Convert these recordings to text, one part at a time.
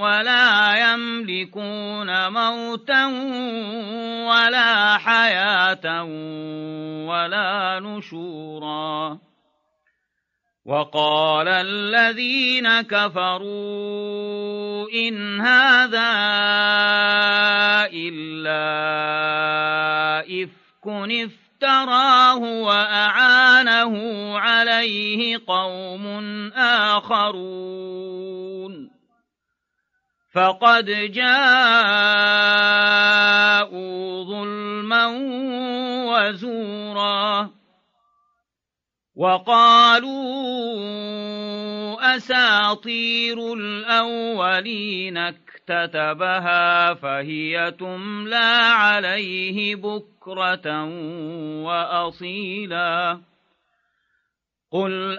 ولا يملكون موتا ولا حياة ولا نشورا. وقال الذين كفروا إن هذا إلا إفك افتراه وأعانه عليه قوم آخرون. فقد جاءوا ظلما وزورا وقالوا أساطير الأولين اكتتبها فهي تملى عليه بكرة وأصيلا قل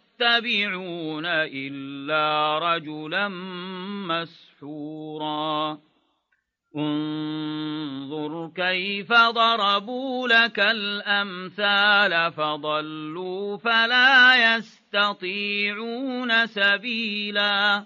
يتبعون إلا رجلا مسحورا. انظر كيف ضربوا لك الأمثال فضلوا فلا يستطيعون سبيلا.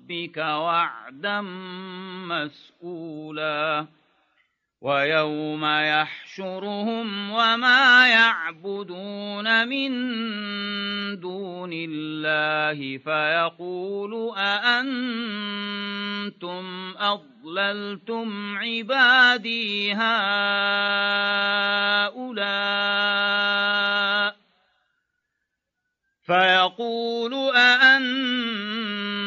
ربك وعدا مسئولا ويوم يحشرهم وما يعبدون من دون الله فيقول أأنتم أضللتم عبادي هؤلاء فيقول أأنتم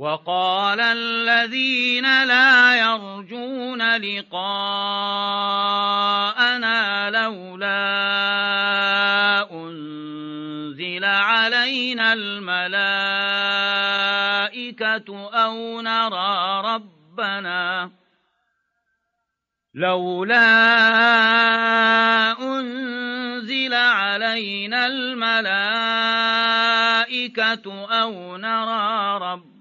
وقال الذين لا يرجون لقاءنا لولا أنزل علينا الملائكة أو نرى ربنا لولا أنزل علينا الملائكة أو نرى ربنا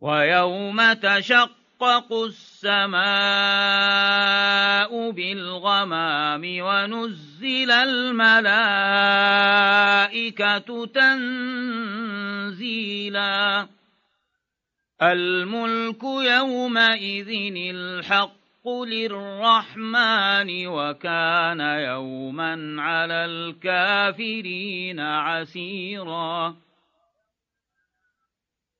ويوم تشق تشقق السماء بالغمام ونزل الملائكة تنزيلا. الملك يومئذ الحق للرحمن وكان يوما على الكافرين عسيرا.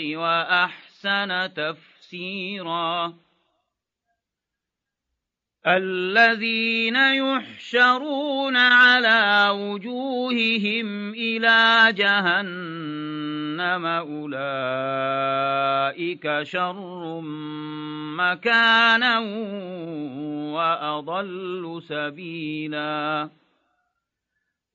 وأحسن تفسيرا. الذين يحشرون على وجوههم إلى جهنم أولئك شر مكانا وأضل سبيلاً.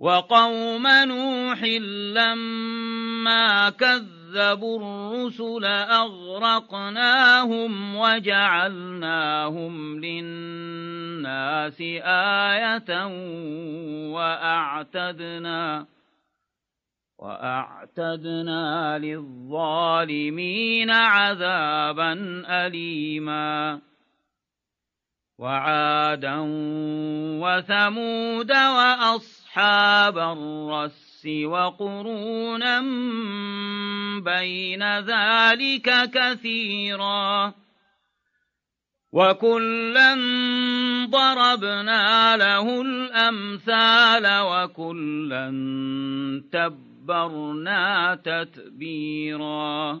وقوم نوح لما كذبوا الرسل أغرقناهم وجعلناهم للناس آية وأعتدنا وأعتدنا للظالمين عذابا أليماً وعادا وثمود وأصحاب الرس وقرونا بين ذلك كثيرا وكلا ضربنا له الأمثال وكلا تبرنا تتبيراً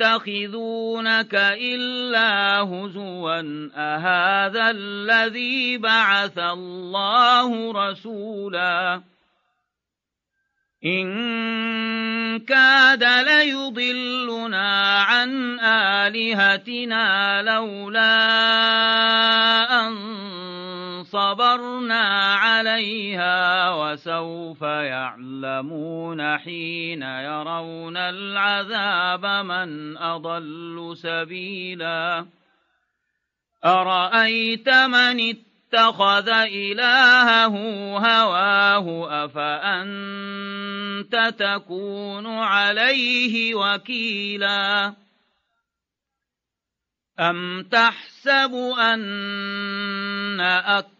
يتخذونك إلا هزوا أهذا الذي بعث الله رسولا؟ إن كاد ليضلنا عن آلهتنا لولا أن صبرنا عليها وسوف يعلمون حين يرون العذاب من أضل سبيلا. أرأيت من اتخذ إلهه هواه؟ أفأنت تكون عليه وكيلا؟ أم تحسب أن أكثر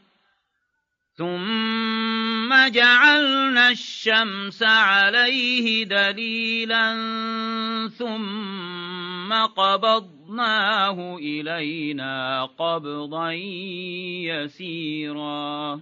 ثم جعلنا الشمس عليه دليلا ثم قبضناه إلينا قبضا يسيرا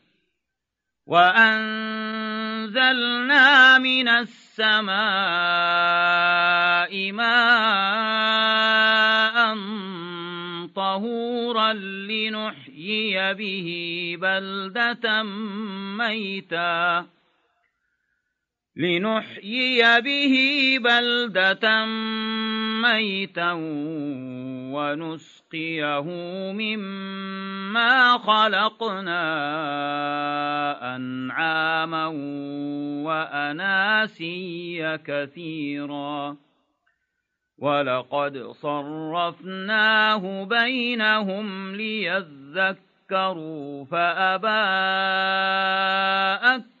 وأنزلنا من السماء ماء طهورا لنحيي به بلدة ميتا لنحيي به بلدة ميتا ونسقيه مما خلقنا أنعاما وأناسيا كثيرا. ولقد صرفناه بينهم ليذكروا فأبى أكثر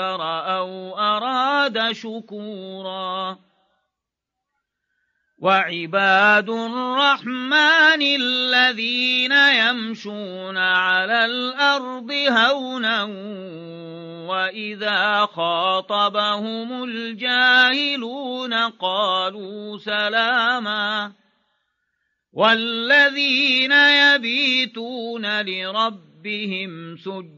أو أراد شكورا. وعباد الرحمن الذين يمشون على الأرض هونا وإذا خاطبهم الجاهلون قالوا سلاما. والذين يبيتون لربهم سجدا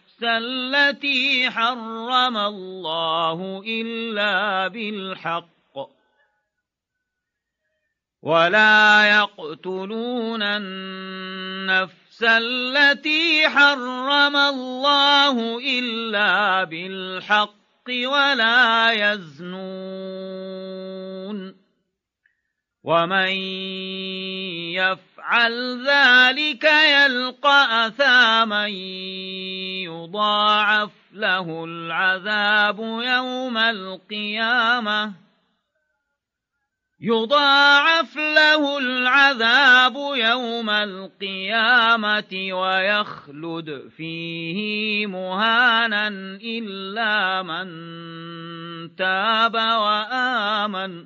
التي حرم الله إلا بالحق. ولا يقتلون النفس التي حرم الله إلا بالحق ولا يزنون. ومن يفعل ذلك يلقى أثاما يضاعف له العذاب يوم القيامة يضاعف له العذاب يوم القيامة ويخلد فيه مهانا إلا من تاب وآمن